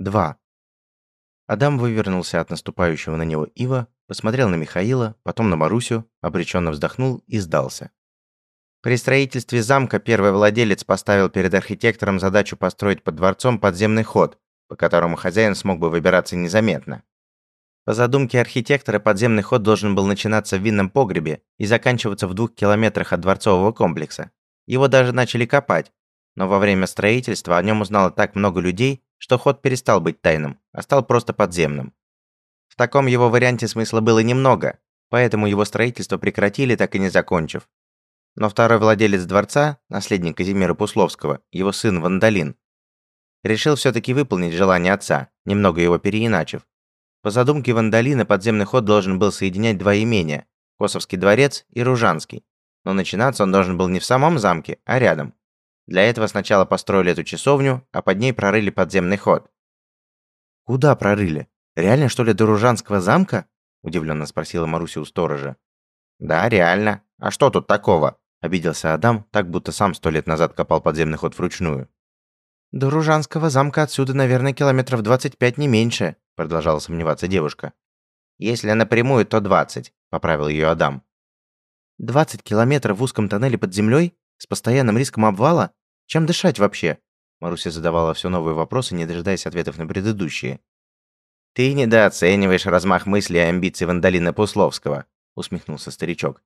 Два. Адам вывернулся от наступающего на него ива, посмотрел на Михаила, потом на Марусю, обреченно вздохнул и сдался. При строительстве замка первый владелец поставил перед архитектором задачу построить под дворцом подземный ход, по которому хозяин смог бы выбираться незаметно. По задумке архитектора, подземный ход должен был начинаться в винном погребе и заканчиваться в двух километрах от дворцового комплекса. Его даже начали копать, но во время строительства о нем узнало так много людей, что ход перестал быть тайным, а стал просто подземным. В таком его варианте смысла было немного, поэтому его строительство прекратили, так и не закончив. Но второй владелец дворца, наследник Казимира Пусловского, его сын Вандалин, решил все-таки выполнить желание отца, немного его переиначив. По задумке Вандалина подземный ход должен был соединять два имения – Косовский дворец и Ружанский. Но начинаться он должен был не в самом замке, а рядом. Для этого сначала построили эту часовню, а под ней прорыли подземный ход. «Куда прорыли? Реально, что ли, до Ружанского замка?» – удивленно спросила Маруся у сторожа. «Да, реально. А что тут такого?» – обиделся Адам, так будто сам сто лет назад копал подземный ход вручную. «До Ружанского замка отсюда, наверное, километров 25 не меньше», – продолжала сомневаться девушка. «Если напрямую, то 20», – поправил ее Адам. «20 километров в узком тоннеле под землей? С постоянным риском обвала? Чем дышать вообще? Маруся задавала все новые вопросы, не дожидаясь ответов на предыдущие. Ты недооцениваешь размах мыслей и амбиций Вандалина Пусловского, усмехнулся старичок.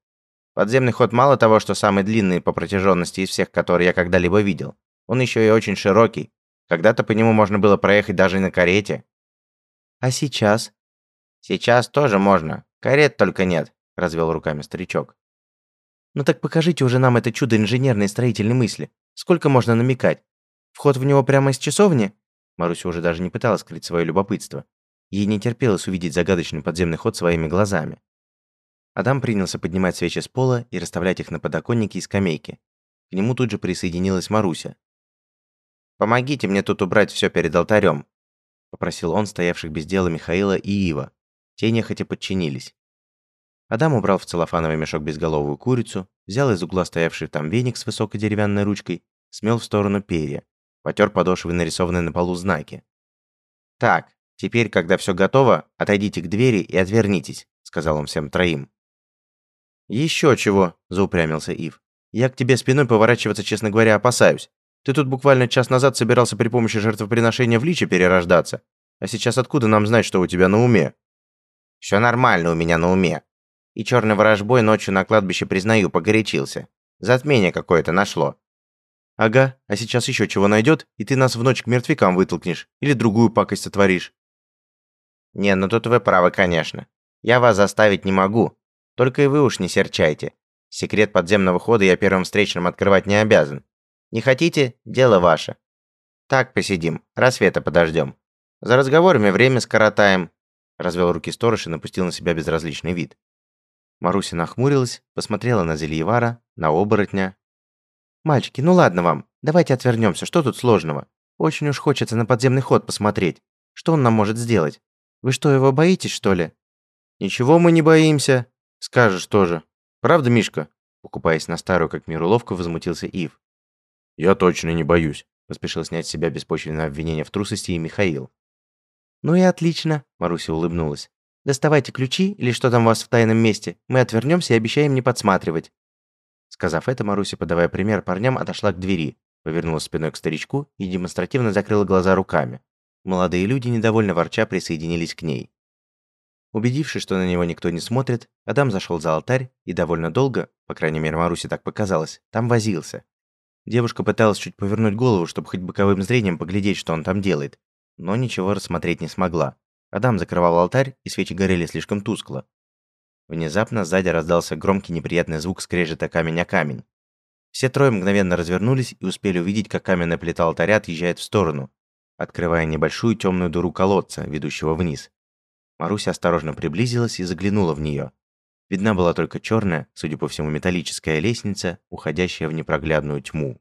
Подземный ход мало того, что самый длинный по протяженности из всех, которые я когда-либо видел. Он еще и очень широкий. Когда-то по нему можно было проехать даже и на карете. А сейчас? Сейчас тоже можно. Карет только нет, развел руками старичок. Ну так покажите уже нам это чудо инженерной строительной мысли. Сколько можно намекать? Вход в него прямо из часовни? Маруся уже даже не пыталась скрыть свое любопытство. Ей не терпелось увидеть загадочный подземный ход своими глазами. Адам принялся поднимать свечи с пола и расставлять их на подоконнике и скамейке. К нему тут же присоединилась Маруся. «Помогите мне тут убрать все перед алтарем», — попросил он стоявших без дела Михаила и Ива. Те нехотя подчинились. Адам убрал в целлофановый мешок безголовую курицу, взял из угла стоявший там веник с высокой деревянной ручкой, смел в сторону перья, потер подошвы нарисованные на полу знаки. «Так, теперь, когда все готово, отойдите к двери и отвернитесь», — сказал он всем троим. «Еще чего», — заупрямился Ив. «Я к тебе спиной поворачиваться, честно говоря, опасаюсь. Ты тут буквально час назад собирался при помощи жертвоприношения в личе перерождаться. А сейчас откуда нам знать, что у тебя на уме?» «Все нормально у меня на уме», и черный ворожбой ночью на кладбище, признаю, погорячился. Затмение какое-то нашло. Ага, а сейчас еще чего найдет, и ты нас в ночь к мертвякам вытолкнешь, или другую пакость сотворишь. Не, ну тут вы правы, конечно. Я вас заставить не могу. Только и вы уж не серчайте. Секрет подземного хода я первым встречным открывать не обязан. Не хотите – дело ваше. Так посидим, рассвета подождем. За разговорами время скоротаем. Развел руки сторож и напустил на себя безразличный вид. Маруся нахмурилась, посмотрела на Зельевара, на оборотня. «Мальчики, ну ладно вам, давайте отвернемся, что тут сложного? Очень уж хочется на подземный ход посмотреть. Что он нам может сделать? Вы что, его боитесь, что ли?» «Ничего мы не боимся», скажешь тоже. Правда, Мишка?» Покупаясь на старую, как мир уловку, возмутился Ив. «Я точно не боюсь», – поспешил снять с себя беспочвенное обвинение в трусости и Михаил. «Ну и отлично», – Маруся улыбнулась. Доставайте ключи или что там у вас в тайном месте. Мы отвернемся и обещаем не подсматривать». Сказав это, Маруся, подавая пример парням, отошла к двери, повернула спиной к старичку и демонстративно закрыла глаза руками. Молодые люди, недовольно ворча, присоединились к ней. Убедившись, что на него никто не смотрит, Адам зашел за алтарь и довольно долго, по крайней мере Марусе так показалось, там возился. Девушка пыталась чуть повернуть голову, чтобы хоть боковым зрением поглядеть, что он там делает, но ничего рассмотреть не смогла. Адам закрывал алтарь, и свечи горели слишком тускло. Внезапно сзади раздался громкий неприятный звук скрежета камень о камень. Все трое мгновенно развернулись и успели увидеть, как каменная плита алтаря отъезжает в сторону, открывая небольшую темную дыру колодца, ведущего вниз. Маруся осторожно приблизилась и заглянула в нее. Видна была только черная, судя по всему, металлическая лестница, уходящая в непроглядную тьму.